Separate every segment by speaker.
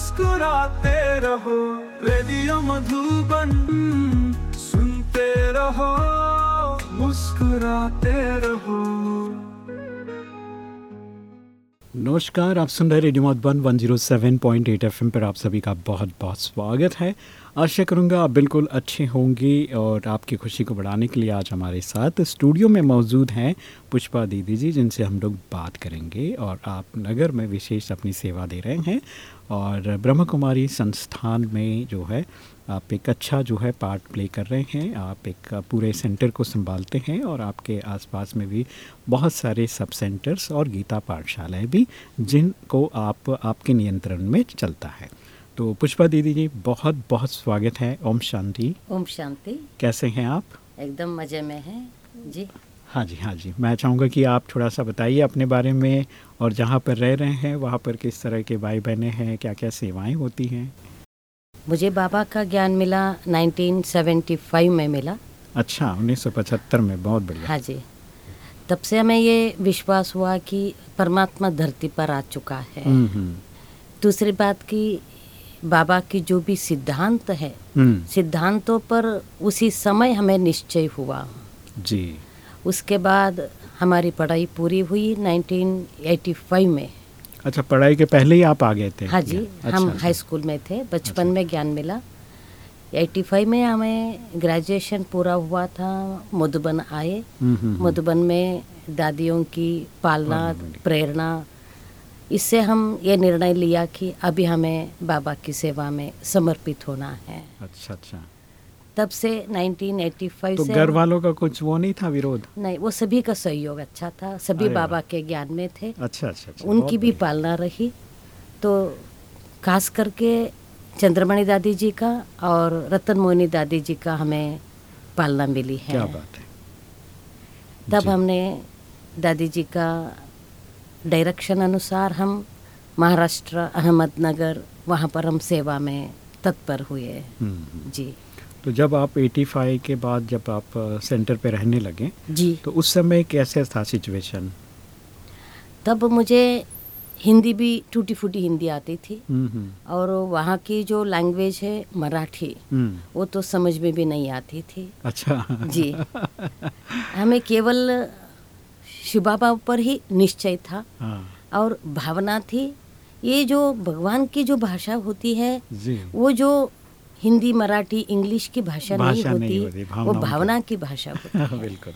Speaker 1: मुस्कुराते रहो, रेडियो मधुबन सुनते रहो, मुस्कुराते रहो।
Speaker 2: नमस्कार, आप सुन रहे रेडियो मधुबन 107.8 एफएम पर आप सभी का बहुत बहुत स्वागत है। आशा करूँगा आप बिल्कुल अच्छे होंगे और आपकी खुशी को बढ़ाने के लिए आज हमारे साथ स्टूडियो में मौजूद हैं पुष्पा दीदी जी, जिनसे हम लोग बात करेंगे और आप नगर में विशेष अपनी सेवा दे रहे हैं। और ब्रह्म कुमारी संस्थान में जो है, आप एक अच्छा जो है पार्ट प्ले कर रहे हैं। आप एक पूरे सेंटर को संभालते हैं और आपके आसपास में भी बहुत सारे सब सेंटर्स और गीता पाठशालाएँ भी, जिनको आप, आपके नियंत्रण में चलता है। तो पुष्पा दीदी जी बहुत बहुत स्वागत है। ओम शांति।
Speaker 3: ओम शांति।
Speaker 2: कैसे हैं आप?
Speaker 3: एकदम मज़े में है। जी।
Speaker 2: हाँ जी हाँ जी। मैं चाहूँगा कि आप थोड़ा सा बताइए अपने बारे में और जहाँ पर रह रहे हैं वहाँ पर किस तरह के भाई बहने हैं क्या क्या सेवाएँ होती हैं?
Speaker 3: मुझे बाबा का ज्ञान मिला 1975 में मिला।
Speaker 2: अच्छा 1975 में। बहुत बढ़िया।
Speaker 3: हाँ जी। तब से हमें ये विश्वास हुआ कि परमात्मा धरती पर आ चुका है।
Speaker 2: हम्म, हम्म,
Speaker 3: दूसरी बात कि बाबा की जो भी सिद्धांत है
Speaker 2: हम्म,
Speaker 3: सिद्धांतों पर उसी समय हमें निश्चय हुआ।
Speaker 2: जी।
Speaker 3: उसके बाद हमारी पढ़ाई पूरी हुई 1985 में।
Speaker 2: अच्छा पढ़ाई के पहले ही आप आ गए थे?
Speaker 3: हाँ जी
Speaker 2: अच्छा,
Speaker 3: हम
Speaker 2: अच्छा।
Speaker 3: हाई स्कूल में थे बचपन अच्छा। में ज्ञान मिला। 85 में हमें ग्रेजुएशन पूरा हुआ था मधुबन आए।
Speaker 2: हम्म, हम्म, हम्म,
Speaker 3: मधुबन में दादियों की पालना। प्रेरणा इससे हम ये निर्णय लिया कि अभी हमें बाबा की सेवा में समर्पित होना है।
Speaker 2: अच्छा अच्छा।
Speaker 3: तब से 1985
Speaker 2: तो
Speaker 3: से
Speaker 2: घर वालों का कुछ वो नहीं था विरोध?
Speaker 3: नहीं वो सभी का सहयोग अच्छा था सभी बाबा के ज्ञान में थे।
Speaker 2: अच्छा अच्छा, अच्छा
Speaker 3: उनकी भी पालना रही। तो खास करके चंद्रमणि दादी जी का और रतन मोहिनी दादी जी का हमें पालना मिली है।
Speaker 2: क्या बात है।
Speaker 3: तब हमने दादी जी का डायरेक्शन अनुसार हम महाराष्ट्र अहमदनगर वहाँ पर हम सेवा में तत्पर हुए।
Speaker 2: हम्म।
Speaker 3: जी।
Speaker 2: तो जब आप 85 के बाद जब आप सेंटर पे रहने लगे
Speaker 3: जी।
Speaker 2: तो उस समय कैसे था सिचुएशन
Speaker 3: तब मुझे हिंदी भी टूटी फूटी हिंदी आती थी।
Speaker 2: हम्म, हम्म,
Speaker 3: और वहाँ की जो लैंग्वेज है मराठी वो तो समझ में भी नहीं आती थी।
Speaker 2: अच्छा।
Speaker 3: जी। हमें केवल शिव बाबा पर ही निश्चय था।
Speaker 2: हाँ।
Speaker 3: और भावना थी ये जो भगवान की जो भाषा होती है वो जो हिंदी मराठी इंग्लिश की भाषा, नहीं
Speaker 2: भाषा नहीं
Speaker 3: होती
Speaker 2: होती,
Speaker 3: वो। भावना की भाषा होती है।
Speaker 2: बिल्कुल।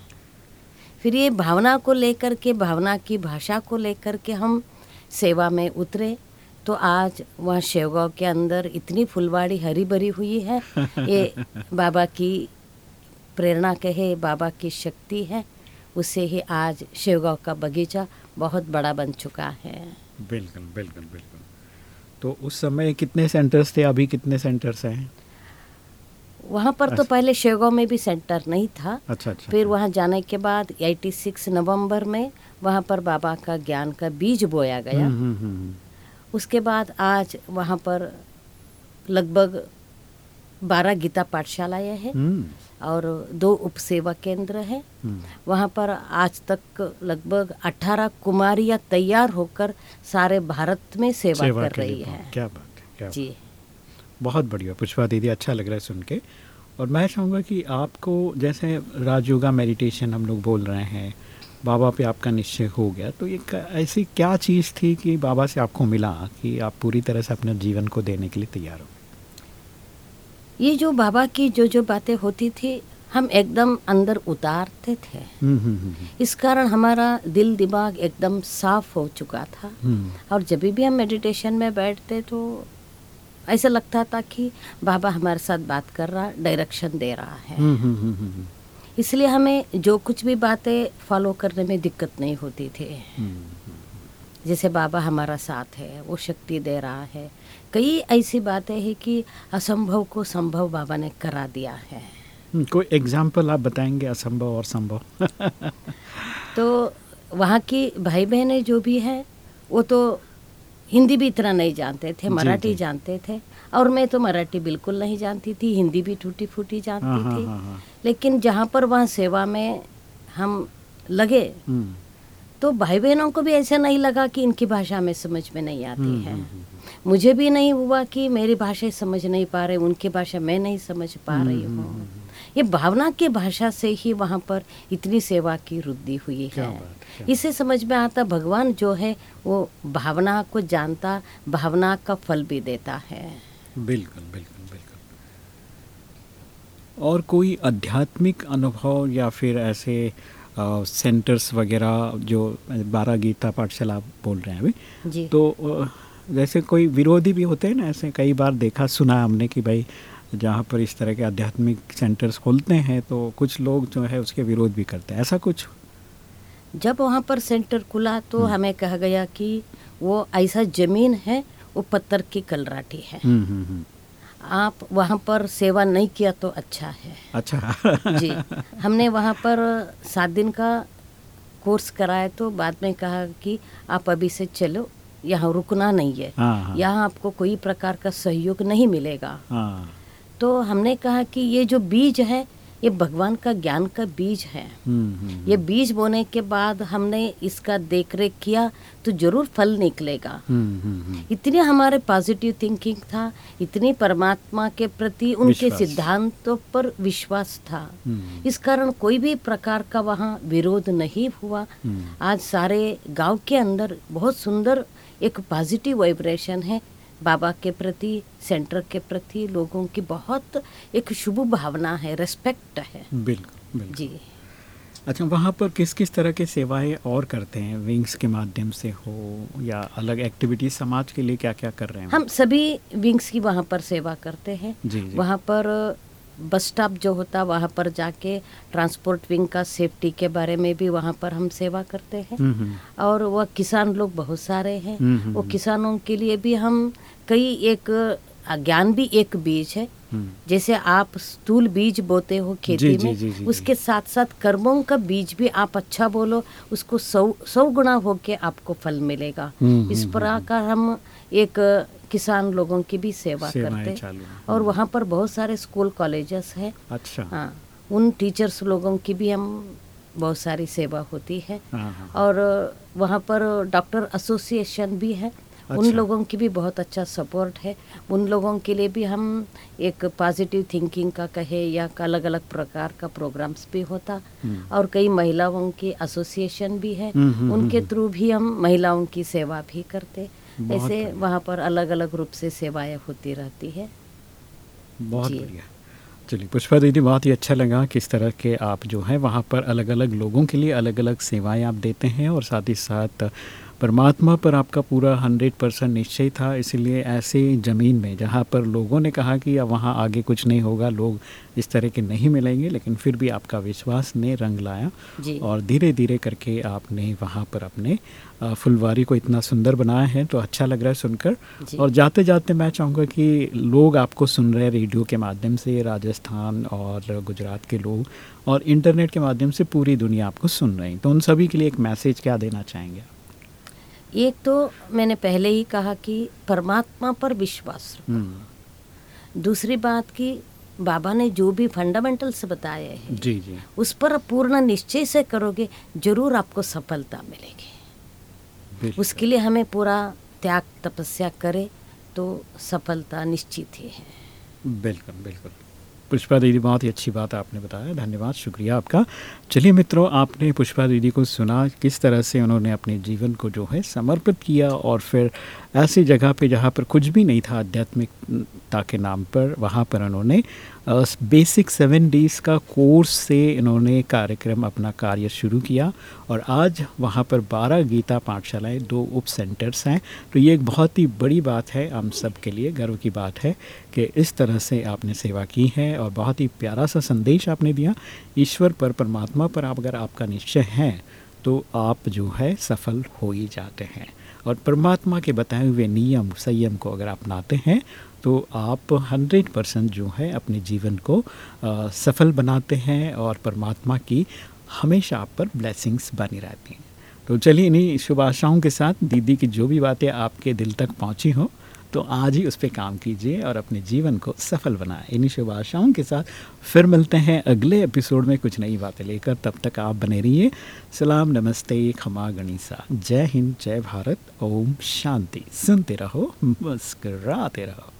Speaker 3: फिर ये भावना को लेकर के भावना की भाषा को लेकर के हम सेवा में उतरे तो आज वहाँ शेवगांव के अंदर इतनी फुलवाड़ी हरी भरी हुई है ये बाबा की प्रेरणा कहे बाबा की शक्ति है। उससे ही आज शेवगांव का बगीचा बहुत बड़ा बन चुका है।
Speaker 2: बिल्कुल बिल्कुल बिल्कुल। तो उस समय कितने सेंटर्स थे? अभी कितने सेंटर्स हैं?
Speaker 3: वहाँ पर तो
Speaker 2: अच्छा।
Speaker 3: पहले शेवगांव में भी सेंटर नहीं था।
Speaker 2: अच्छा अच्छा
Speaker 3: फिर वहाँ जाने के बाद 86 नवंबर में वहाँ पर बाबा का ज्ञान का बीज बोया गया।
Speaker 2: हम्म, हम्म, हम्म,
Speaker 3: उसके बाद आज वहाँ पर लगभग 12 गीता पाठशालाएँ हैं
Speaker 2: हम्म,
Speaker 3: और दो उपसेवा केंद्र हैं।
Speaker 2: हम्म,
Speaker 3: वहाँ पर आज तक लगभग 18 कुमारियाँ तैयार होकर सारे भारत में सेवा,
Speaker 2: सेवा
Speaker 3: कर रही है।
Speaker 2: क्या बात है क्या
Speaker 3: जी।
Speaker 2: बहुत बढ़िया पुष्पा दीदी अच्छा लग रहा है सुन के। और मैं चाहूँगा कि आपको जैसे राजयोगा मेडिटेशन हम लोग बोल रहे हैं बाबा पे आपका निश्चय हो गया तो ये ऐसी क्या चीज़ थी कि बाबा से आपको मिला कि आप पूरी तरह से अपने जीवन को देने के लिए तैयार हो?
Speaker 3: ये जो बाबा की जो जो बातें होती थी हम एकदम अंदर उतारते थे।
Speaker 2: हम्म, हम्म, हम्म,
Speaker 3: इस कारण हमारा दिल दिमाग एकदम साफ़ हो चुका था। और जब भी हम मेडिटेशन में बैठते तो ऐसा लगता था कि बाबा हमारे साथ बात कर रहा डायरेक्शन दे रहा है। इसलिए हमें जो कुछ भी बातें फॉलो करने में दिक्कत नहीं होती थी। जैसे बाबा हमारा साथ है वो शक्ति दे रहा है। कई ऐसी बातें हैं कि असंभव को संभव बाबा ने करा दिया है।
Speaker 2: हम्म, कोई एग्ज़ाम्पल आप बताएँगे असंभव और संभव?
Speaker 3: तो वहाँ की भाई बहनें जो भी हैं वो तो हिंदी भी इतना नहीं जानते थे मराठी जानते थे। और मैं तो मराठी बिल्कुल नहीं जानती थी हिंदी भी टूटी फूटी
Speaker 2: हाँ,
Speaker 3: जानती
Speaker 2: हाँ,
Speaker 3: थी।
Speaker 2: हाँ।
Speaker 3: लेकिन जहाँ पर वहाँ सेवा में हम लगे
Speaker 2: हम्म,
Speaker 3: तो भाई बहनों को भी ऐसा नहीं लगा कि इनकी भाषा में समझ में नहीं आती
Speaker 2: हम्म,
Speaker 3: है।
Speaker 2: हम्म,
Speaker 3: मुझे भी नहीं हुआ कि मेरी भाषा समझ नहीं पा रहे उनकी भाषा मैं नहीं समझ पा रही
Speaker 2: हम्म,
Speaker 3: हूँ। ये भावना की भाषा से ही वहाँ पर इतनी सेवा की वृद्धि हुई
Speaker 2: क्या
Speaker 3: है इससे समझ में आता भगवान जो है वो भावना को जानता भावना का फल भी देता है।
Speaker 2: बिल्कुल बिल्कुल बिल्कुल। और कोई आध्यात्मिक अनुभव या फिर ऐसे सेंटर्स वगैरह जो बारह गीता पाठशाला बोल रहे हैं अभी। तो जैसे कोई विरोधी भी होते हैं ना ऐसे कई बार देखा सुना हमने कि भाई जहाँ पर इस तरह के आध्यात्मिक सेंटर्स खोलते हैं तो कुछ लोग जो है उसके विरोध भी करते हैं। ऐसा कुछ?
Speaker 3: जब वहाँ पर सेंटर खुला तो
Speaker 2: हम्म।
Speaker 3: हमें कहा गया कि वो ऐसा ज़मीन है वो पत्थर की कलराटी है।
Speaker 2: हम्म हम्म।
Speaker 3: आप वहाँ पर सेवा नहीं किया तो अच्छा है।
Speaker 2: अच्छा।
Speaker 3: जी। हमने वहाँ पर सात दिन का कोर्स कराया तो बाद में कहा कि आप अभी से चलो यहाँ रुकना नहीं है।
Speaker 2: हाँ हाँ।
Speaker 3: यहाँ आपको कोई प्रकार का सहयोग नहीं मिलेगा।
Speaker 2: हाँ।
Speaker 3: तो हमने कहा कि ये जो बीज है ये भगवान का ज्ञान का बीज है।
Speaker 2: हम्म हम्म
Speaker 3: ये बीज बोने के बाद हमने इसका देख रेख किया तो ज़रूर फल निकलेगा।
Speaker 2: हम्म हम्म हम्म।
Speaker 3: इतनी हमारे पॉजिटिव थिंकिंग था इतनी परमात्मा के प्रति उनके सिद्धांतों पर विश्वास था।
Speaker 2: हम्म,
Speaker 3: इस कारण कोई भी प्रकार का वहाँ विरोध नहीं हुआ।
Speaker 2: हम्म,
Speaker 3: आज सारे गाँव के अंदर बहुत सुंदर एक पॉजिटिव वाइब्रेशन है। बाबा के प्रति सेंटर के प्रति लोगों की बहुत एक शुभ भावना है रेस्पेक्ट है।
Speaker 2: बिल्कुल बिल्कुल।
Speaker 3: जी।
Speaker 2: अच्छा वहाँ पर किस किस तरह के सेवाएँ और करते हैं? विंग्स के माध्यम से हो या अलग एक्टिविटीज़ समाज के लिए क्या क्या कर रहे हैं?
Speaker 3: हम सभी विंग्स की वहाँ पर सेवा करते हैं।
Speaker 2: जी जी।
Speaker 3: वहाँ पर बस स्टॉप जो होता वहाँ पर जाके ट्रांसपोर्ट विंग का सेफ्टी के बारे में भी वहाँ पर हम सेवा करते हैं।
Speaker 2: हम्म, हम्म,
Speaker 3: और वह किसान लोग बहुत सारे हैं।
Speaker 2: हम्म,
Speaker 3: वो। किसानों के लिए भी हम कई एक ज्ञान भी एक बीज है। जैसे आप स्थूल बीज बोते हो खेती
Speaker 2: जी,
Speaker 3: में
Speaker 2: जी, जी, जी,
Speaker 3: उसके साथ साथ कर्मों का बीज भी आप अच्छा बोलो उसको सौ सौ गुना होके आपको फल मिलेगा। इस प्रकार हम एक किसान लोगों की भी सेवा करते
Speaker 2: हैं।
Speaker 3: और वहाँ पर बहुत सारे स्कूल कॉलेजेस हैं।
Speaker 2: अच्छा। हाँ
Speaker 3: हाँ उन टीचर्स लोगों की भी हम बहुत सारी सेवा होती है।
Speaker 2: हाँ
Speaker 3: और वहाँ पर डॉक्टर एसोसिएशन भी है।
Speaker 2: अच्छा। उन।
Speaker 3: लोगों की भी बहुत अच्छा सपोर्ट है। उन लोगों के लिए भी हम एक पॉजिटिव थिंकिंग का कहे या अलग अलग प्रकार का प्रोग्राम्स भी होता।
Speaker 2: हम्म,
Speaker 3: और कई महिलाओं की एसोसिएशन भी है।
Speaker 2: हम्म, हम्म,
Speaker 3: उनके। थ्रू भी हम महिलाओं की सेवा भी करते। ऐसे वहाँ पर अलग अलग रूप से सेवाएँ होती रहती है।
Speaker 2: बहुत बढ़िया। चलिए पुष्पा दीदी बहुत ही अच्छा लगा किस तरह के आप जो है वहाँ पर अलग अलग लोगों के लिए अलग अलग सेवाएँ आप देते हैं और साथ ही साथ परमात्मा पर आपका पूरा हंड्रेड परसेंट निश्चय था इसीलिए ऐसे ज़मीन में जहाँ पर लोगों ने कहा कि अब वहाँ आगे कुछ नहीं होगा लोग इस तरह के नहीं मिलेंगे लेकिन फिर भी आपका विश्वास ने रंग लाया और धीरे धीरे करके आपने वहाँ पर अपने फुलवारी को इतना सुंदर बनाया है तो अच्छा लग रहा है सुनकर। और जाते जाते मैं चाहूँगा कि लोग आपको सुन रहे हैं रेडियो के माध्यम से राजस्थान और गुजरात के लोग और इंटरनेट के माध्यम से पूरी दुनिया आपको सुन रही तो उन सभी के लिए एक मैसेज क्या देना चाहेंगे आप?
Speaker 3: एक तो मैंने पहले ही कहा कि परमात्मा पर विश्वास रखो।
Speaker 2: हम्म,
Speaker 3: दूसरी बात कि बाबा ने जो भी फंडामेंटल्स बताए हैं
Speaker 2: जी जी।
Speaker 3: उस पर पूर्ण निश्चय से करोगे ज़रूर आपको सफलता मिलेगी। उसके लिए हमें पूरा त्याग तपस्या करे तो सफलता निश्चित ही है।
Speaker 2: बिल्कुल बिल्कुल। पुष्पा दीदी, बहुत ही अच्छी बात आपने बताया। धन्यवाद, शुक्रिया आपका। चलिए मित्रों, आपने पुष्पा दीदी को सुना किस तरह से उन्होंने अपने जीवन को जो है समर्पित किया और फिर ऐसी जगह पे जहाँ पर कुछ भी नहीं था, आध्यात्मिकता के नाम पर, वहाँ पर उन्होंने बेसिक सेवन डेज़ का कोर्स से इन्होंने कार्यक्रम अपना कार्य शुरू किया और आज वहाँ पर बारह गीता पाठशालाएँ, दो उप सेंटर्स हैं। तो ये एक बहुत ही बड़ी बात है, हम सब के लिए गर्व की बात है कि इस तरह से आपने सेवा की है और बहुत ही प्यारा सा संदेश आपने दिया। ईश्वर पर, परमात्मा पर आप, अगर आपका निश्चय है तो आप जो है सफल हो ही जाते हैं।
Speaker 4: और परमात्मा के बताए हुए नियम, संयम को अगर अपनाते हैं तो आप 100 परसेंट जो है अपने जीवन को आ, सफल बनाते हैं और परमात्मा की हमेशा आप पर ब्लेसिंग्स बनी रहती हैं। तो चलिए इन्हीं शुभ आशाओं के साथ दीदी की जो भी बातें आपके दिल तक पहुँची हो तो आज ही उस पर काम कीजिए और अपने जीवन को सफल बनाएँ। इन्हीं शुभ आशाओं के साथ फिर मिलते हैं अगले एपिसोड में कुछ नई बातें लेकर। तब तक आप बने रहिए। सलाम नमस्ते खमा गणिसा। जय हिंद जय भारत। ओम शांति। सुनते रहो मुस्कराते रहो।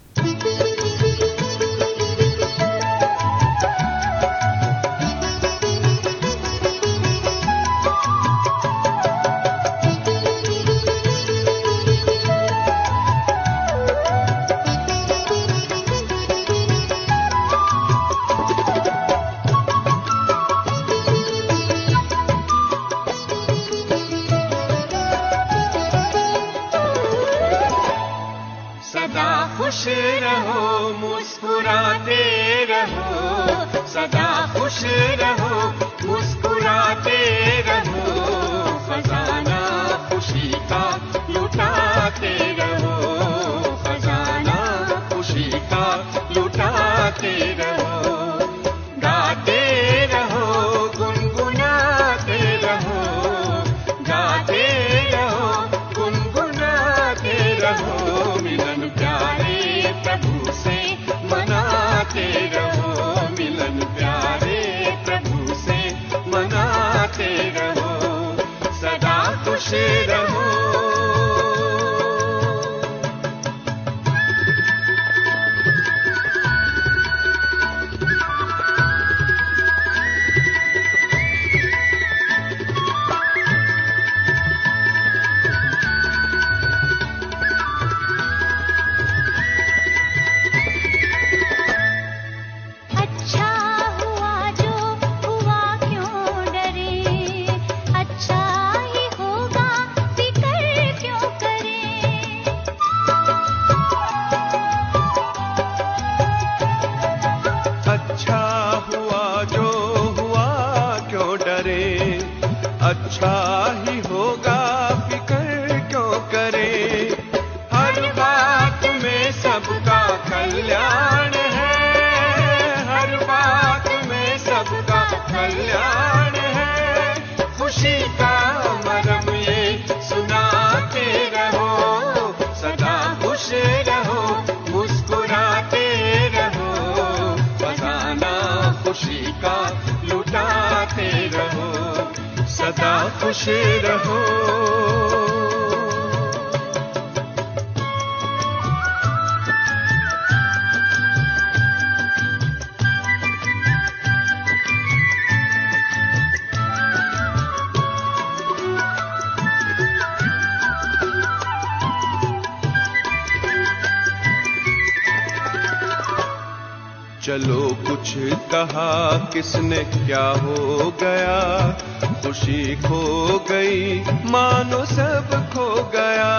Speaker 4: querida.
Speaker 5: खुश रहो चलो कुछ कहा किसने क्या हो गया? खुशी खो गई मानो सब खो गया।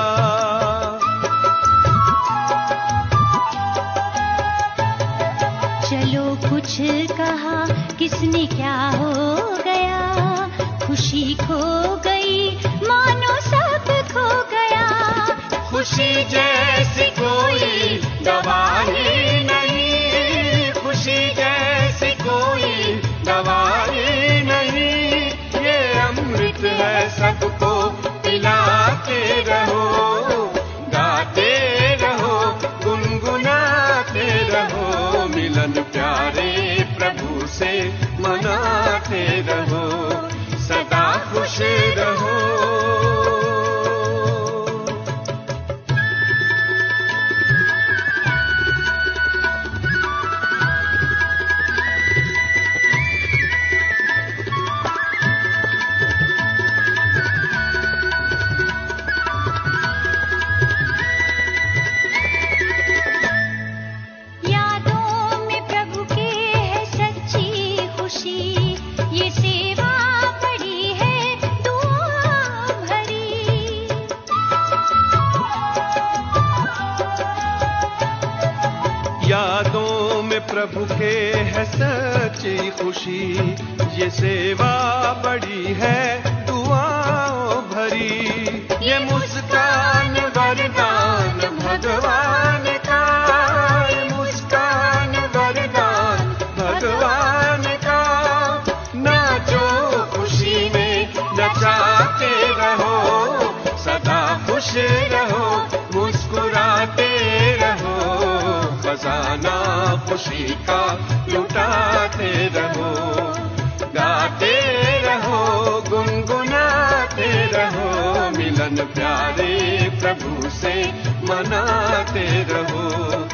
Speaker 6: चलो कुछ कहा किसने क्या हो गया? खुशी खो गई मानो सब खो गया।
Speaker 5: खुशी जैसी प्रभु
Speaker 6: के है सच्ची खुशी। ये सेवा बड़ी है,
Speaker 5: दुआओं भरी। ये मुस्कान,
Speaker 4: वरदान, भगवान खुशी लुटाते रहो गाते रहो गुनगुनाते रहो मिलन प्यारे प्रभु से मनाते रहो।